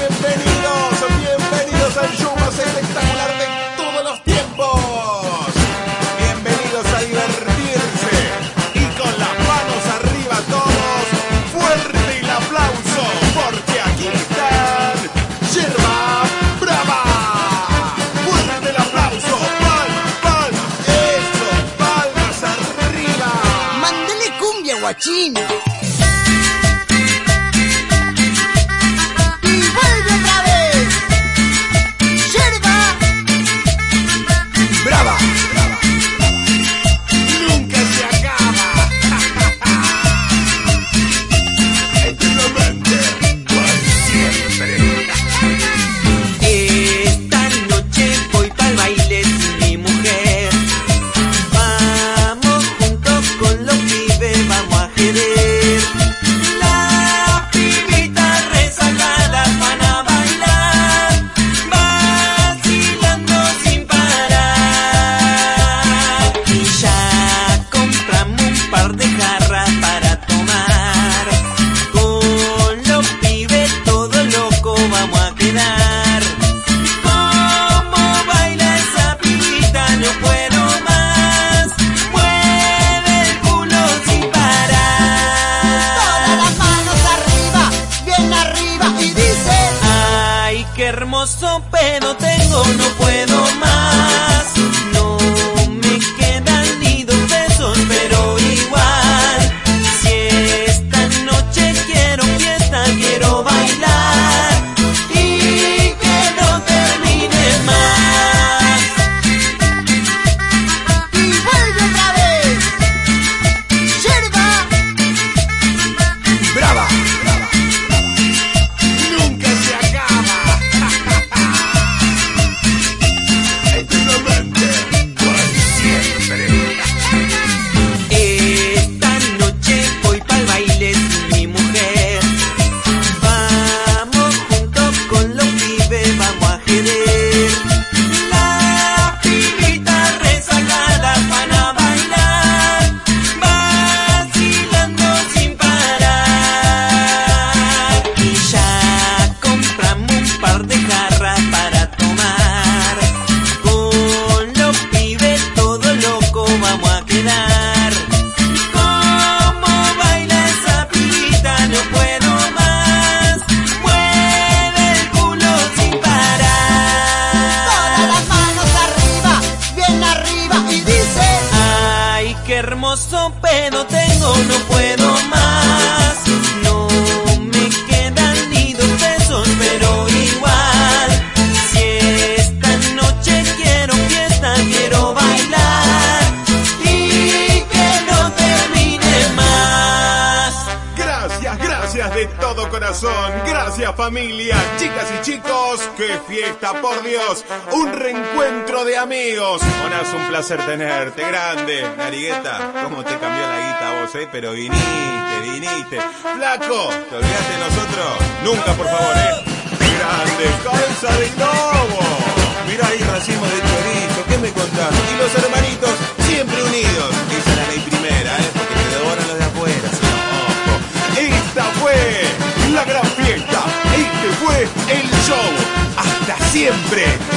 Bienvenidos, bienvenidos al show más espectacular de todos los tiempos. Bienvenidos a divertirse y con las manos arriba todos, fuerte el aplauso porque aquí están Yerba Brava. Fuerte el aplauso, palmas, palmas, eso, palmas arriba. Mándale cumbia, guachín. Par de jarras para tomar. Con los pibes todo loco vamos a quedar. Como baila esa pibita no puedo más. Mueve el culo sin parar. Todas las manos arriba, bien arriba y dice. Ay, qué hermoso pedo tengo, no puedo más. Hermoso pedo tengo, no puedo más. Todo corazón. Gracias familia, chicas y chicos. ¡Qué fiesta, por Dios! Un reencuentro de amigos. Monas, un placer tenerte. Grande. Narigueta, ¿cómo te cambió la guita vos, eh? Pero viniste, viniste. Flaco, ¿te olvidaste de nosotros? Nunca, por favor, eh. Grande, cabeza de lobo. Mira ahí racimo de chorizo, ¿qué me contás? Y los siempre.